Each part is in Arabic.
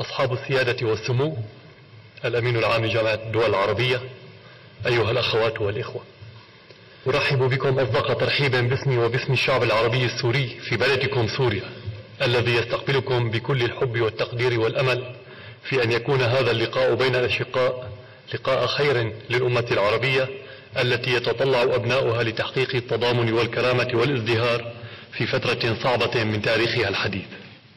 أصحاب السيادة والسمو الأمين العام لجامعة الدول العربية أيها الأخوات والإخوة. أرحب بكم أصدق ترحيب باسمي وباسم الشعب العربي السوري في بلدكم سوريا الذي يستقبلكم بكل الحب والتقدير والأمل في أن يكون هذا اللقاء بين الأشقاء لقاء خير للأمة العربية التي يتطلع أبناؤها لتحقيق التضامن والكرامة والازدهار في فترة صعبة من تاريخها الحديث.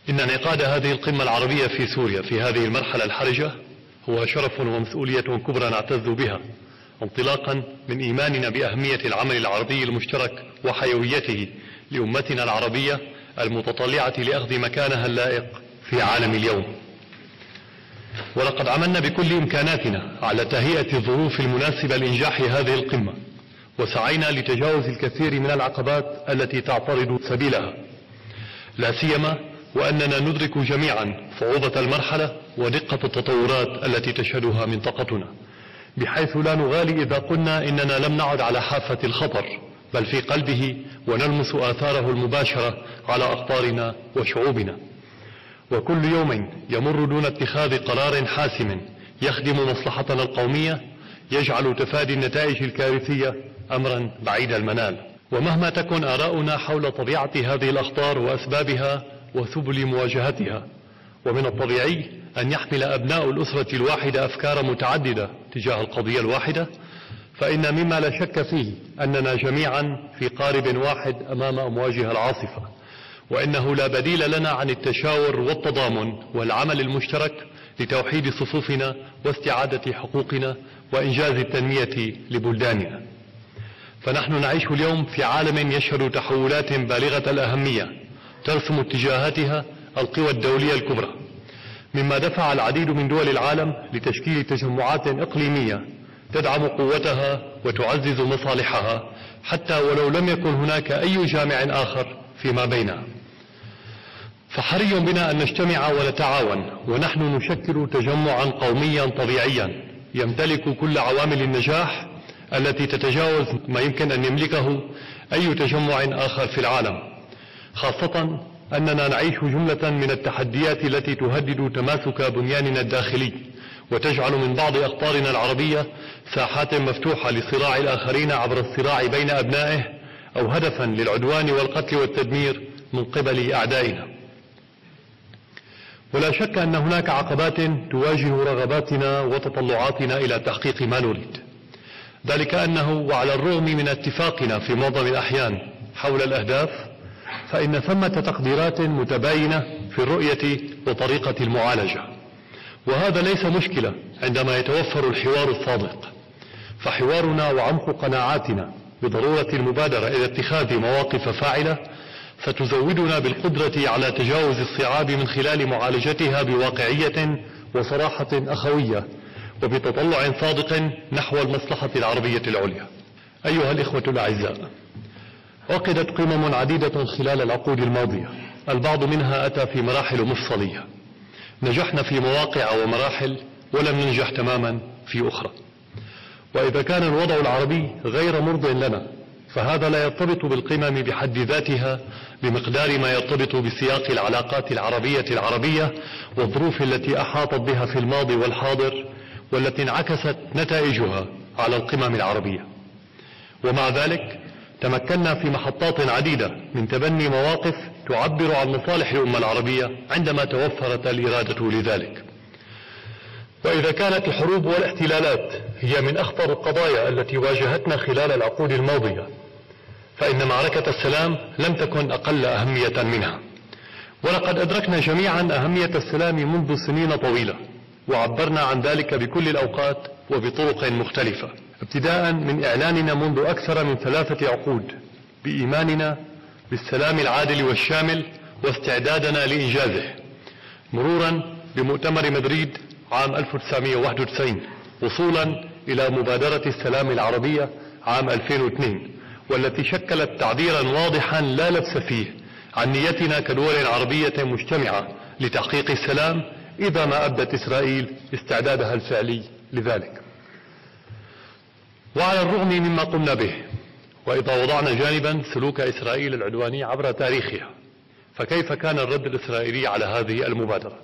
إن انعقاد هذه القمة العربية في سوريا في هذه المرحلة الحرجة هو شرف ومسؤولية كبرى نعتز بها انطلاقا من إيماننا بأهمية العمل العربي المشترك وحيويته لأمتنا العربية المتطلعة لأخذ مكانها اللائق في عالم اليوم. ولقد عملنا بكل إمكاناتنا على تهيئة الظروف المناسبة لإنجاح هذه القمة وسعينا لتجاوز الكثير من العقبات التي تعترض سبيلها. لا سيما وأننا ندرك جميعا صعوبة المرحلة ودقة التطورات التي تشهدها منطقتنا بحيث لا نغالي إذا قلنا إننا لم نعد على حافة الخطر بل في قلبه ونلمس آثاره المباشرة على أقطارنا وشعوبنا. وكل يوم يمر دون اتخاذ قرار حاسم يخدم مصلحتنا القومية يجعل تفادي النتائج الكارثية أمرا بعيد المنال. ومهما تكن آراؤنا حول طبيعة هذه الأخطار وأسبابها وسبل مواجهتها. ومن الطبيعي أن يحمل أبناء الأسرة الواحدة أفكار متعددة تجاه القضية الواحدة فإن مما لا شك فيه أننا جميعا في قارب واحد أمام أمواجها العاصفة وإنه لا بديل لنا عن التشاور والتضامن والعمل المشترك لتوحيد صفوفنا واستعادة حقوقنا وإنجاز التنمية لبلداننا. فنحن نعيش اليوم في عالم يشهد تحولات بالغة الأهمية ترسم اتجاهاتها القوى الدولية الكبرى مما دفع العديد من دول العالم لتشكيل تجمعات إقليمية تدعم قوتها وتعزز مصالحها حتى ولو لم يكن هناك أي جامع آخر فيما بينها. فحري بنا أن نجتمع ونتعاون ونحن نشكل تجمعا قوميا طبيعيا يمتلك كل عوامل النجاح التي تتجاوز ما يمكن أن يملكه أي تجمع آخر في العالم. خاصة أننا نعيش جملة من التحديات التي تهدد تماسك بنياننا الداخلي وتجعل من بعض أقطارنا العربية ساحات مفتوحة لصراع الآخرين عبر الصراع بين أبنائه أو هدفا للعدوان والقتل والتدمير من قبل أعدائنا. ولا شك أن هناك عقبات تواجه رغباتنا وتطلعاتنا إلى تحقيق ما نريد. ذلك أنه وعلى الرغم من اتفاقنا في معظم الأحيان حول الأهداف فإن ثمة تقديرات متباينة في الرؤية وطريقة المعالجة. وهذا ليس مشكلة عندما يتوفر الحوار الصادق فحوارنا وعمق قناعاتنا بضرورة المبادرة إلى اتخاذ مواقف فاعلة ستزودنا بالقدرة على تجاوز الصعاب من خلال معالجتها بواقعية وصراحة أخوية وبتطلع صادق نحو المصلحة العربية العليا. أيها الإخوة الأعزاء عقدت قمم عديدة خلال العقود الماضية. البعض منها أتى في مراحل مفصلية. نجحنا في مواقع ومراحل ولم ننجح تماما في أخرى. وإذا كان الوضع العربي غير مرض لنا فهذا لا يرتبط بالقمم بحد ذاتها بمقدار ما يرتبط بسياق العلاقات العربية العربية والظروف التي أحاطت بها في الماضي والحاضر والتي انعكست نتائجها على القمم العربية. ومع ذلك تمكنا في محطات عديدة من تبني مواقف تعبر عن مصالح الأمة العربية عندما توفرت الإرادة لذلك. وإذا كانت الحروب والاحتلالات هي من أخطر القضايا التي واجهتنا خلال العقود الماضية فإن معركة السلام لم تكن أقل أهمية منها. ولقد أدركنا جميعا أهمية السلام منذ سنين طويلة وعبرنا عن ذلك بكل الأوقات وبطرق مختلفة. ابتداء من إعلاننا منذ أكثر من ثلاثة عقود بإيماننا بالسلام العادل والشامل واستعدادنا لإنجازه. مرورا بمؤتمر مدريد عام 1991 وصولا إلى مبادرة السلام العربية عام 2002 والتي شكلت تعبيرا واضحا لا لبس فيه عن نيتنا كدول عربية مجتمعة لتحقيق السلام إذا ما أبدت إسرائيل استعدادها الفعلي لذلك. وعلى الرغم مما قمنا به وإذا وضعنا جانبا سلوك إسرائيل العدواني عبر تاريخها فكيف كان الرد الإسرائيلي على هذه المبادرة؟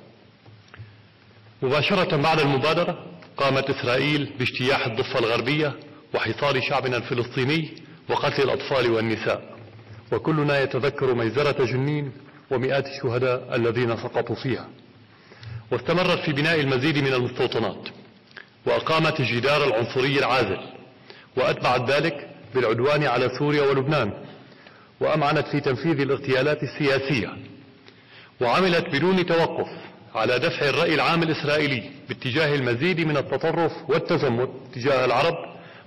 مباشرة بعد المبادرة قامت إسرائيل باجتياح الضفة الغربية وحصار شعبنا الفلسطيني وقتل الأطفال والنساء. وكلنا يتذكر ميزرة جنين ومئات الشهداء الذين سقطوا فيها. واستمرت في بناء المزيد من المستوطنات وأقامت الجدار العنصري العازل. وأتبعت ذلك بالعدوان على سوريا ولبنان وأمعنت في تنفيذ الاغتيالات السياسية وعملت بدون توقف على دفع الرأي العام الإسرائيلي باتجاه المزيد من التطرف والتزمت تجاه العرب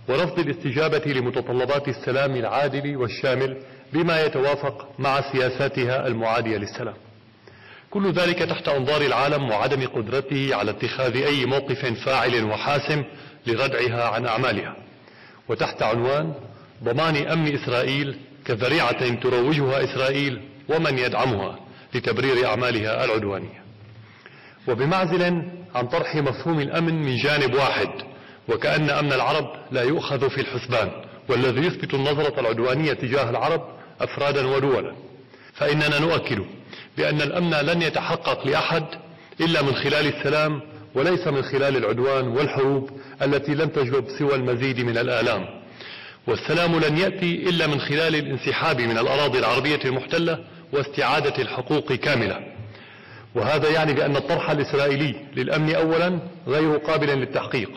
ورفض الاستجابة لمتطلبات السلام العادل والشامل بما يتوافق مع سياساتها المعادية للسلام. كل ذلك تحت أنظار العالم وعدم قدرته على اتخاذ أي موقف فاعل وحاسم لردعها عن أعمالها. وتحت عنوان ضمان أمن إسرائيل كذريعة تروجها إسرائيل ومن يدعمها لتبرير أعمالها العدوانية. وبمعزل عن طرح مفهوم الأمن من جانب واحد وكأن أمن العرب لا يؤخذ في الحسبان والذي يثبت النظرة العدوانية تجاه العرب أفرادا ودولا. فإننا نؤكد بأن الأمن لن يتحقق لأحد إلا من خلال السلام وليس من خلال العدوان والحروب التي لن تجلب سوى المزيد من الآلام. والسلام لن يأتي إلا من خلال الانسحاب من الأراضي العربية المحتلة واستعادة الحقوق كاملة. وهذا يعني بأن الطرح الإسرائيلي للأمن أولا غير قابل للتحقيق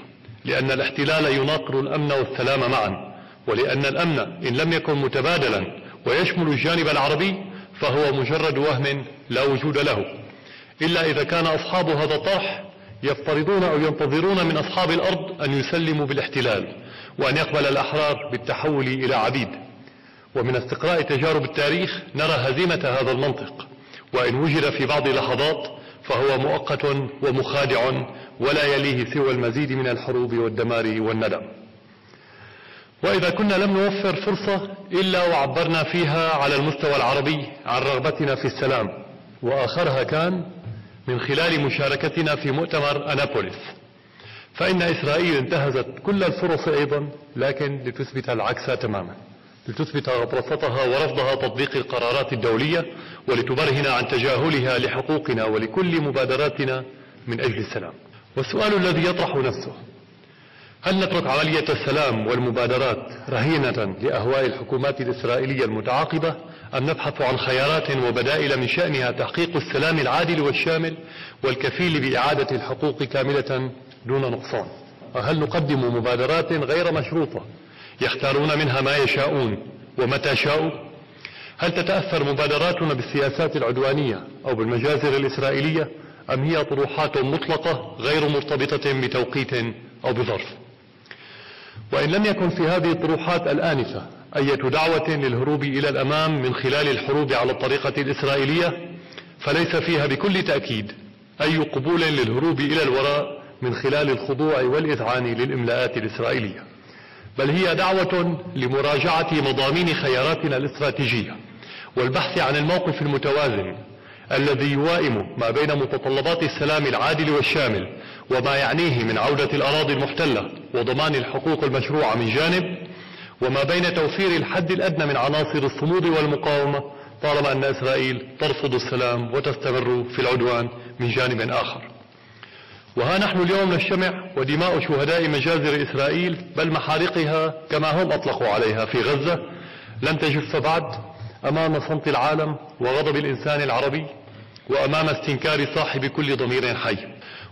لأن الاحتلال يناقض الأمن والسلام معا ولأن الأمن إن لم يكن متبادلا ويشمل الجانب العربي فهو مجرد وهم لا وجود له. إلا إذا كان أصحاب هذا الطرح يفترضون أو ينتظرون من أصحاب الأرض أن يسلموا بالاحتلال وأن يقبل الأحرار بالتحول إلى عبيد. ومن استقراء تجارب التاريخ نرى هزيمة هذا المنطق وإن وجد في بعض اللحظات فهو مؤقت ومخادع ولا يليه سوى المزيد من الحروب والدمار والندم. وإذا كنا لم نوفر فرصة إلا وعبرنا فيها على المستوى العربي عن رغبتنا في السلام وآخرها كان من خلال مشاركتنا في مؤتمر أنابوليس فإن إسرائيل انتهزت كل الفرص أيضا لكن لتثبت العكس تماما. لتثبت غطرستها ورفضها تطبيق القرارات الدولية ولتبرهن عن تجاهلها لحقوقنا ولكل مبادراتنا من أجل السلام. والسؤال الذي يطرح نفسه هل نترك عملية السلام والمبادرات رهينة لأهواء الحكومات الإسرائيلية المتعاقبة؟ أم نبحث عن خيارات وبدائل من شأنها تحقيق السلام العادل والشامل والكفيل بإعادة الحقوق كاملة دون نقصان. هل نقدم مبادرات غير مشروطة يختارون منها ما يشاءون ومتى شاءوا؟ هل تتأثر مبادراتنا بالسياسات العدوانية أو بالمجازر الإسرائيلية؟ أم هي طروحات مطلقة غير مرتبطة بتوقيت أو بظرف؟ وإن لم يكن في هذه الطروحات الآنفة أية دعوة للهروب إلى الأمام من خلال الحروب على الطريقة الإسرائيلية فليس فيها بكل تأكيد أي قبول للهروب إلى الوراء من خلال الخضوع والإذعان للإملاءات الإسرائيلية. بل هي دعوة لمراجعة مضامين خياراتنا الاستراتيجية والبحث عن الموقف المتوازن الذي يوائم ما بين متطلبات السلام العادل والشامل وما يعنيه من عودة الأراضي المحتلة وضمان الحقوق المشروعة من جانب وما بين توفير الحد الأدنى من عناصر الصمود والمقاومة طالما أن إسرائيل ترفض السلام وتستمر في العدوان من جانب آخر. وها نحن اليوم نجتمع ودماء شهداء مجازر إسرائيل بل محارقها كما هم أطلقوا عليها في غزة. لم تجف بعد أمام صمت العالم وغضب الإنسان العربي وأمام استنكار صاحب كل ضمير حي.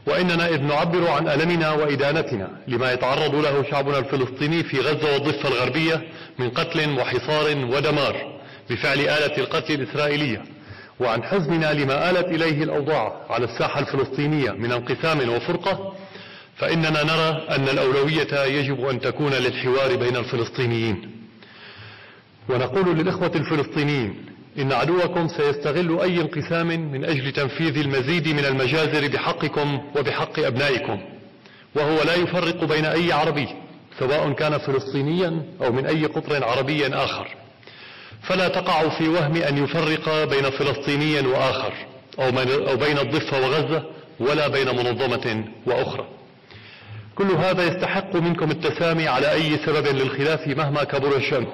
وإننا إذ نعبر عن ألمنا وإدانتنا لما يتعرض له شعبنا الفلسطيني في غزة والضفة الغربية من قتل وحصار ودمار بفعل آلة القتل الإسرائيلية وعن حزننا لما آلت إليه الأوضاع على الساحة الفلسطينية من انقسام وفرقة فإننا نرى أن الأولوية يجب أن تكون للحوار بين الفلسطينيين. ونقول للإخوة الفلسطينيين إن عدوكم سيستغل أي انقسام من أجل تنفيذ المزيد من المجازر بحقكم وبحق أبنائكم وهو لا يفرق بين أي عربي سواء كان فلسطينيا أو من أي قطر عربي آخر. فلا تقع في وهم أن يفرق بين فلسطيني وآخر أو بين الضفة وغزة ولا بين منظمة وأخرى. كل هذا يستحق منكم التسامي على أي سبب للخلاف مهما كبر شأنه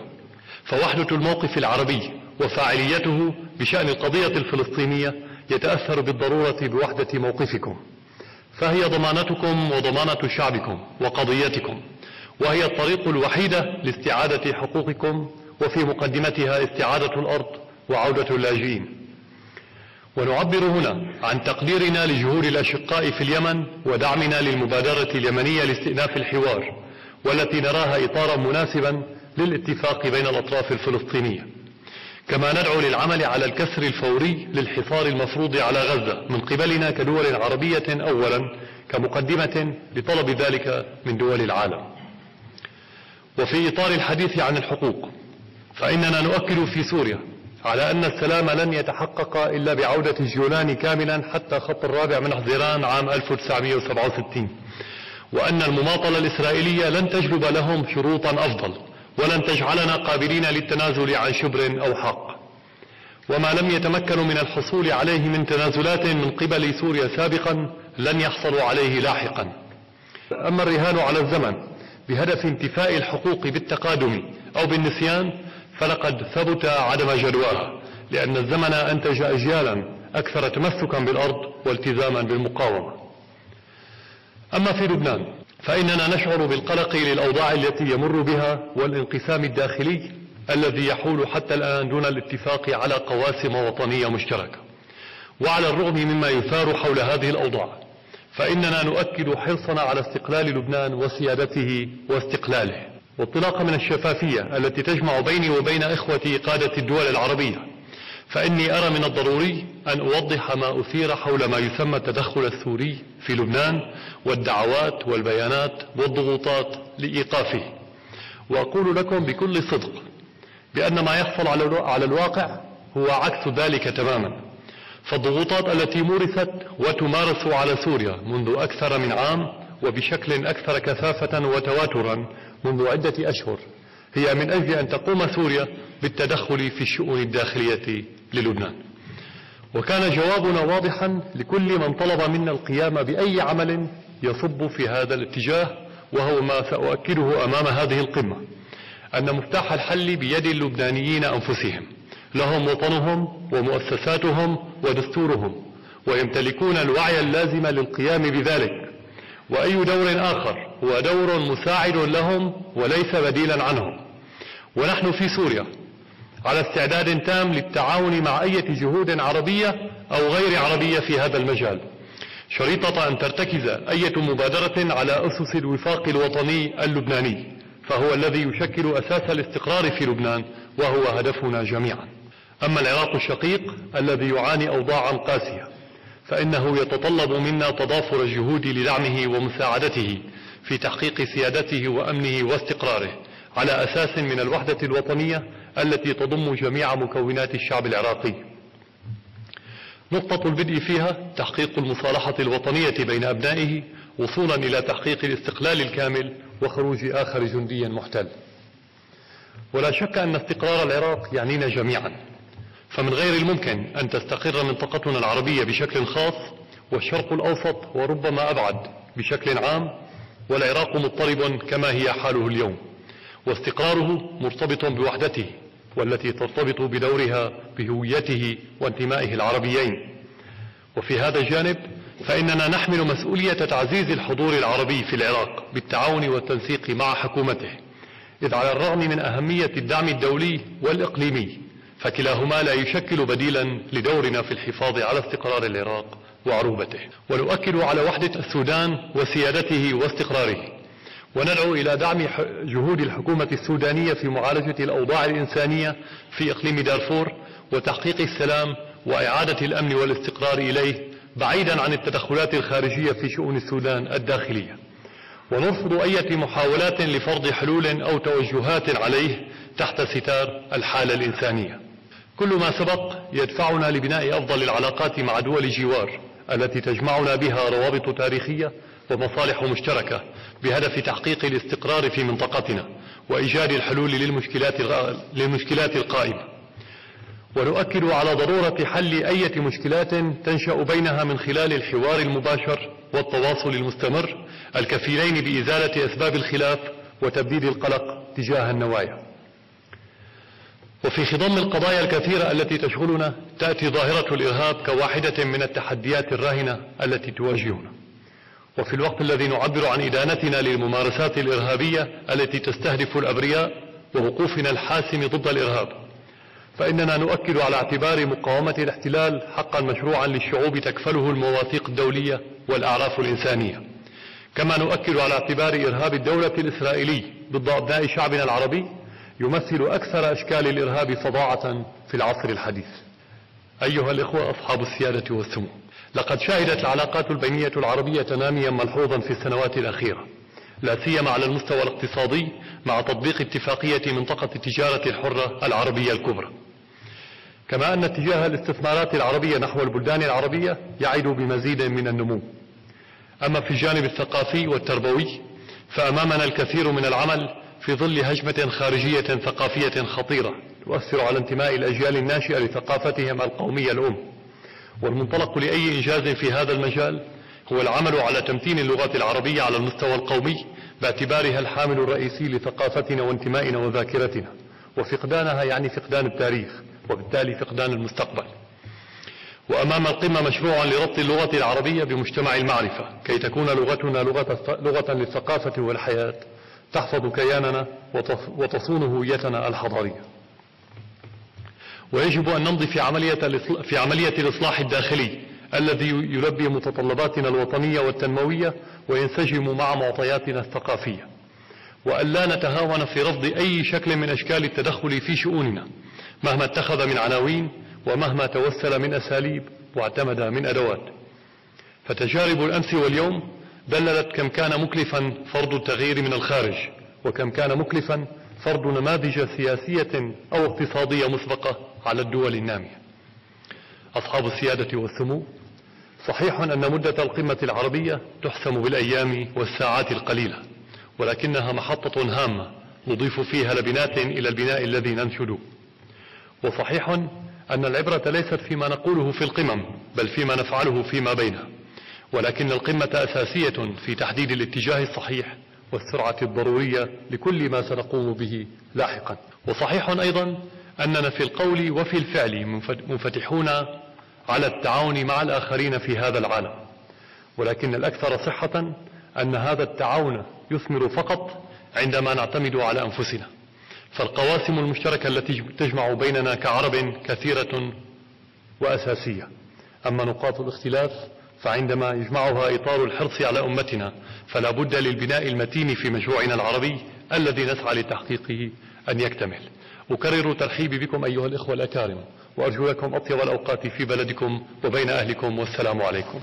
فوحدة الموقف العربي وفاعليته بشأن القضية الفلسطينية يتأثر بالضرورة بوحدة موقفكم فهي ضمانتكم وضمانة شعبكم وقضيتكم وهي الطريق الوحيدة لاستعادة حقوقكم وفي مقدمتها استعادة الأرض وعودة اللاجئين. ونعبر هنا عن تقديرنا لجهود الأشقاء في اليمن ودعمنا للمبادرة اليمنية لاستئناف الحوار والتي نراها إطارا مناسبا للاتفاق بين الأطراف الفلسطينية. كما ندعو للعمل على الكسر الفوري للحصار المفروض على غزة من قبلنا كدول عربية أولا كمقدمة لطلب ذلك من دول العالم. وفي إطار الحديث عن الحقوق فإننا نؤكد في سوريا على أن السلام لن يتحقق إلا بعودة الجولان كاملا حتى خط الرابع من حزيران عام 1967 وأن المماطلة الإسرائيلية لن تجلب لهم شروطا أفضل. ولن تجعلنا قابلين للتنازل عن شبر أو حق. وما لم يتمكنوا من الحصول عليه من تنازلات من قبل سوريا سابقا لن يحصلوا عليه لاحقا. أما الرهان على الزمن بهدف انتفاء الحقوق بالتقادم أو بالنسيان فلقد ثبت عدم جدواها لأن الزمن أنتج أجيالا أكثر تمسكا بالأرض والتزاما بالمقاومة. أما في لبنان فإننا نشعر بالقلق للأوضاع التي يمر بها والانقسام الداخلي الذي يحول حتى الآن دون الاتفاق على قواسم وطنية مشتركة. وعلى الرغم مما يثار حول هذه الأوضاع فإننا نؤكد حرصنا على استقلال لبنان وسيادته واستقلاله. وانطلاقا من الشفافية التي تجمع بيني وبين إخوتي قادة الدول العربية. فإني أرى من الضروري أن أوضح ما أثير حول ما يسمى التدخل السوري في لبنان والدعوات والبيانات والضغوطات لإيقافه. وأقول لكم بكل صدق بأن ما يحصل على الواقع هو عكس ذلك تماما. فالضغوطات التي مورست وتمارس على سوريا منذ أكثر من عام وبشكل أكثر كثافة وتواترا منذ عدة أشهر هي من أجل أن تقوم سوريا بالتدخل في الشؤون الداخلية للبنان. وكان جوابنا واضحا لكل من طلب منا القيام بأي عمل يصب في هذا الاتجاه وهو ما سأؤكده أمام هذه القمة أن مفتاح الحل بيد اللبنانيين أنفسهم. لهم وطنهم ومؤسساتهم ودستورهم ويمتلكون الوعي اللازم للقيام بذلك. وأي دور آخر هو دور مساعد لهم وليس بديلا عنهم. ونحن في سوريا على استعداد تام للتعاون مع أي جهود عربية أو غير عربية في هذا المجال. شريطة أن ترتكز أي مبادرة على أسس الوفاق الوطني اللبناني فهو الذي يشكل أساس الاستقرار في لبنان وهو هدفنا جميعا. أما العراق الشقيق الذي يعاني أوضاعا قاسية فإنه يتطلب منا تضافر الجهود لدعمه ومساعدته في تحقيق سيادته وأمنه واستقراره على أساس من الوحدة الوطنية التي تضم جميع مكونات الشعب العراقي. نقطة البدء فيها تحقيق المصالحة الوطنية بين أبنائه وصولا إلى تحقيق الاستقلال الكامل وخروج آخر جندي محتل. ولا شك أن استقرار العراق يعنينا جميعا. فمن غير الممكن أن تستقر منطقتنا العربية بشكل خاص والشرق الأوسط وربما أبعد بشكل عام والعراق مضطرب كما هي حاله اليوم. واستقراره مرتبط بوحدته والتي ترتبط بدورها بهويته وانتمائه العربيين. وفي هذا الجانب فإننا نحمل مسؤولية تعزيز الحضور العربي في العراق بالتعاون والتنسيق مع حكومته إذ على الرغم من أهمية الدعم الدولي والإقليمي فكلاهما لا يشكل بديلا لدورنا في الحفاظ على استقرار العراق وعروبته. ونؤكد على وحدة السودان وسيادته واستقراره. وندعو إلى دعم جهود الحكومة السودانية في معالجة الأوضاع الإنسانية في إقليم دارفور وتحقيق السلام وإعادة الأمن والاستقرار إليه بعيدا عن التدخلات الخارجية في شؤون السودان الداخلية. ونرفض أي محاولات لفرض حلول أو توجهات عليه تحت ستار الحالة الإنسانية. كل ما سبق يدفعنا لبناء أفضل العلاقات مع دول الجوار التي تجمعنا بها روابط تاريخية ومصالح مشتركة بهدف تحقيق الاستقرار في منطقتنا وإيجاد الحلول للمشكلات, للمشكلات القائمة. ونؤكد على ضرورة حل أي مشكلات تنشأ بينها من خلال الحوار المباشر والتواصل المستمر الكفيلين بإزالة أسباب الخلاف وتبديد القلق تجاه النوايا. وفي خضم القضايا الكثيرة التي تشغلنا تأتي ظاهرة الإرهاب كواحدة من التحديات الراهنة التي تواجهنا. وفي الوقت الذي نعبر عن إدانتنا للممارسات الإرهابية التي تستهدف الأبرياء ووقوفنا الحاسم ضد الإرهاب فإننا نؤكد على اعتبار مقاومة الاحتلال حقا مشروعا للشعوب تكفله المواثيق الدولية والأعراف الإنسانية. كما نؤكد على اعتبار إرهاب الدولة الإسرائيلي ضد أبناء شعبنا العربي يمثل أكثر أشكال الإرهاب فظاعة في العصر الحديث. أيها الإخوة أصحاب السيادة والسمو. لقد شهدت العلاقات البينية العربية تناميا ملحوظا في السنوات الأخيرة لا سيما على المستوى الاقتصادي مع تطبيق اتفاقية منطقة التجارة الحرة العربية الكبرى. كما أن اتجاه الاستثمارات العربية نحو البلدان العربية يعد بمزيد من النمو. أما في الجانب الثقافي والتربوي فأمامنا الكثير من العمل في ظل هجمة خارجية ثقافية خطيرة تؤثر على انتماء الأجيال الناشئة لثقافتهم القومية الأم. والمنطلق لأي إنجاز في هذا المجال هو العمل على تمتين اللغة العربية على المستوى القومي باعتبارها الحامل الرئيسي لثقافتنا وانتمائنا وذاكرتنا. وفقدانها يعني فقدان التاريخ وبالتالي فقدان المستقبل. وأمام القمة مشروع لربط اللغة العربية بمجتمع المعرفة كي تكون لغتنا لغة, لغة للثقافة والحياة تحفظ كياننا وتصون هويتنا الحضارية. ويجب أن نمضي في عملية, في عملية الإصلاح الداخلي الذي يلبي متطلباتنا الوطنية والتنموية وينسجم مع معطياتنا الثقافية. وأن لا نتهاون في رفض أي شكل من أشكال التدخل في شؤوننا مهما اتخذ من عناوين ومهما توسل من أساليب واعتمد من أدوات. فتجارب الأمس واليوم دللت كم كان مكلفا فرض التغيير من الخارج وكم كان مكلفا فرض نماذج سياسية أو اقتصادية مسبقة على الدول النامية. أصحاب السيادة والسمو صحيح أن مدة القمة العربية تحسم بالأيام والساعات القليلة ولكنها محطة هامة نضيف فيها لبنات إلى البناء الذي ننشده. وصحيح أن العبرة ليست فيما نقوله في القمم بل فيما نفعله فيما بينها ولكن القمة أساسية في تحديد الاتجاه الصحيح والسرعة الضرورية لكل ما سنقوم به لاحقا. وصحيح أيضا أننا في القول وفي الفعل منفتحون على التعاون مع الآخرين في هذا العالم. ولكن الأكثر صحة أن هذا التعاون يثمر فقط عندما نعتمد على أنفسنا. فالقواسم المشتركة التي تجمع بيننا كعرب كثيرة وأساسية. أما نقاط الاختلاف فعندما يجمعها إطار الحرص على أمتنا فلا بد للبناء المتين في مشروعنا العربي الذي نسعى لتحقيقه أن يكتمل. أكرر ترحيبي بكم أيها الإخوة الأكارم وأرجو لكم أطيب الأوقات في بلدكم وبين أهلكم والسلام عليكم.